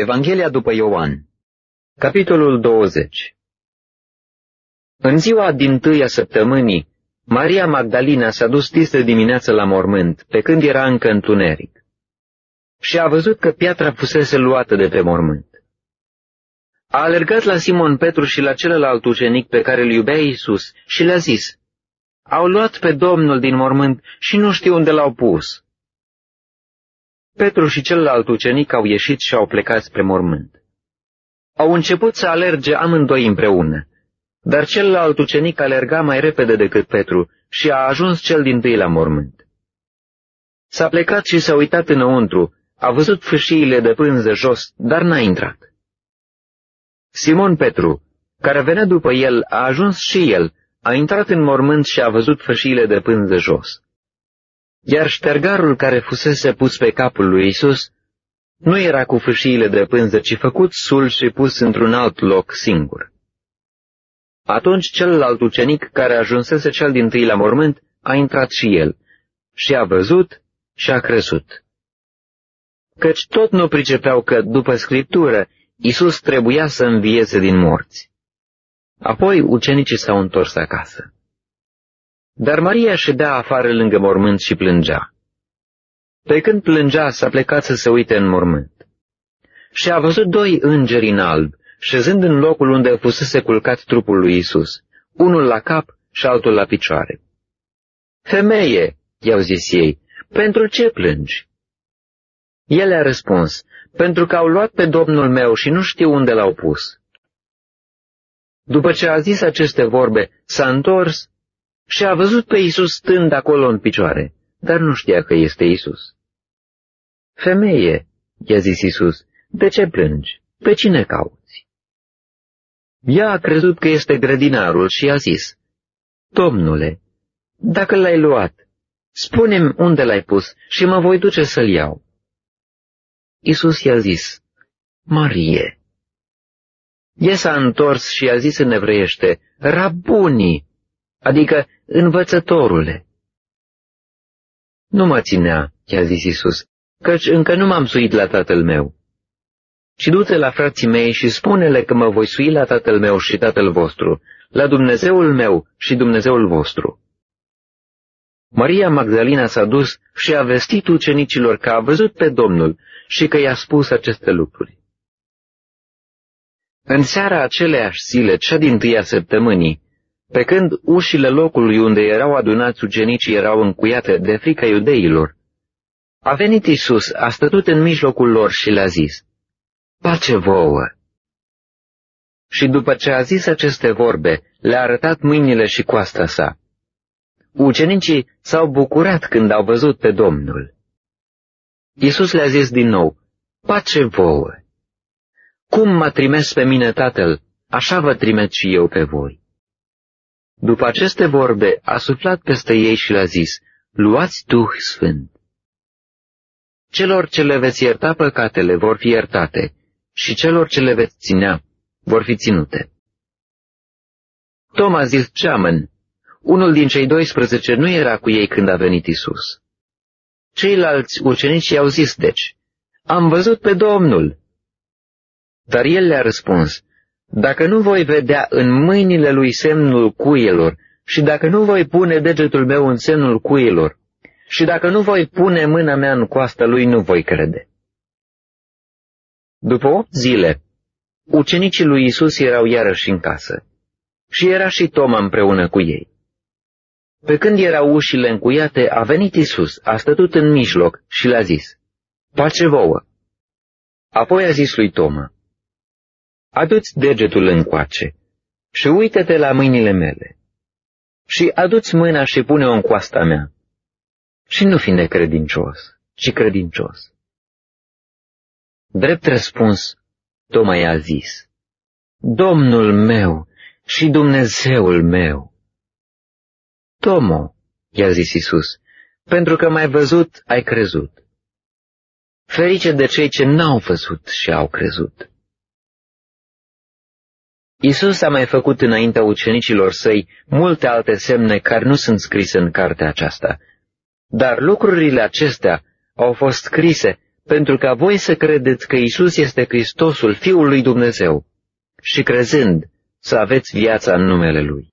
Evanghelia după Ioan Capitolul 20 În ziua din tâia săptămânii, Maria Magdalena s-a dus tis de dimineață la mormânt, pe când era încă întuneric. Și a văzut că piatra fusese luată de pe mormânt. A alergat la Simon Petru și la celălalt ucenic pe care îl iubea Iisus și le-a zis, Au luat pe Domnul din mormânt și nu știu unde l-au pus. Petru și celălalt ucenic au ieșit și au plecat spre mormânt. Au început să alerge amândoi împreună, dar celălalt ucenic alerga mai repede decât Petru și a ajuns cel din tâi la mormânt. S-a plecat și s-a uitat înăuntru, a văzut fâșiile de pânză jos, dar n-a intrat. Simon Petru, care venea după el, a ajuns și el, a intrat în mormânt și a văzut fâșiile de pânză jos. Iar ștergarul care fusese pus pe capul lui Isus nu era cu fâșiile de pânză, ci făcut sul și pus într-un alt loc singur. Atunci celălalt ucenic, care ajunsese cel din tâi la mormânt, a intrat și el și a văzut și a crezut. Căci tot nu pricepeau că, după scriptură, Isus trebuia să învieze din morți. Apoi ucenicii s-au întors acasă. Dar Maria ședea afară lângă mormânt și plângea. Pe când plângea, s-a plecat să se uite în mormânt. Și a văzut doi îngeri în alb, șezând în locul unde fusese culcat trupul lui Isus, unul la cap și altul la picioare. Femeie, i-au zis ei, pentru ce plângi? El a răspuns, pentru că au luat pe domnul meu și nu știu unde l-au pus. După ce a zis aceste vorbe, s-a întors și a văzut pe Isus stând acolo în picioare, dar nu știa că este Isus. Femeie, i-a zis Isus, de ce plângi? Pe cine cauți? Ea a crezut că este grădinarul și a zis, Domnule, dacă l-ai luat, spune-mi unde l-ai pus și mă voi duce să-l iau. Isus i-a zis, Marie. Ea s-a întors și a zis în evreiește, Rabuni, adică învățătorule. Nu mă ținea, i-a zis Isus, căci încă nu m-am suit la tatăl meu. Și du-te la frații mei și spune-le că mă voi sui la tatăl meu și tatăl vostru, la Dumnezeul meu și Dumnezeul vostru. Maria Magdalena s-a dus și a vestit ucenicilor că a văzut pe Domnul și că i-a spus aceste lucruri. În seara aceleași zile, cea din tâia săptămânii, pe când ușile locului unde erau adunați ucenicii erau încuiate de frica iudeilor, a venit Isus, a stătut în mijlocul lor și le-a zis, Pace vouă! Și după ce a zis aceste vorbe, le-a arătat mâinile și coasta sa. Ucenicii s-au bucurat când au văzut pe Domnul. Iisus le-a zis din nou, Pace vouă! Cum mă trimis pe mine Tatăl, așa vă trimit și eu pe voi. După aceste vorbe, a suflat peste ei și le-a zis, Luați Duh Sfânt. Celor ce le veți ierta păcatele vor fi iertate și celor ce le veți ținea vor fi ținute. Tom a zis ceamăn, unul din cei 12 nu era cu ei când a venit Isus. Ceilalți ucenici i-au zis, deci, am văzut pe Domnul. Dar el le-a răspuns, dacă nu voi vedea în mâinile lui semnul cuielor și dacă nu voi pune degetul meu în semnul cuielor și dacă nu voi pune mâna mea în coasta lui, nu voi crede. După opt zile, ucenicii lui Isus erau iarăși în casă și era și Toma împreună cu ei. Pe când erau ușile încuiate, a venit Isus, a stătut în mijloc și le-a zis, Pace vouă! Apoi a zis lui Toma, Adu-ți degetul încoace și uită-te la mâinile mele și adu-ți mâna și pune-o în coasta mea și nu fi necredincios, ci credincios. Drept răspuns, Toma i-a zis, Domnul meu și Dumnezeul meu. Tomo, i-a zis Isus, pentru că m-ai văzut, ai crezut. Ferice de cei ce n-au văzut și au crezut. Isus a mai făcut înaintea ucenicilor săi multe alte semne care nu sunt scrise în cartea aceasta, dar lucrurile acestea au fost scrise pentru ca voi să credeți că Isus este Hristosul, Fiul lui Dumnezeu, și crezând să aveți viața în numele Lui.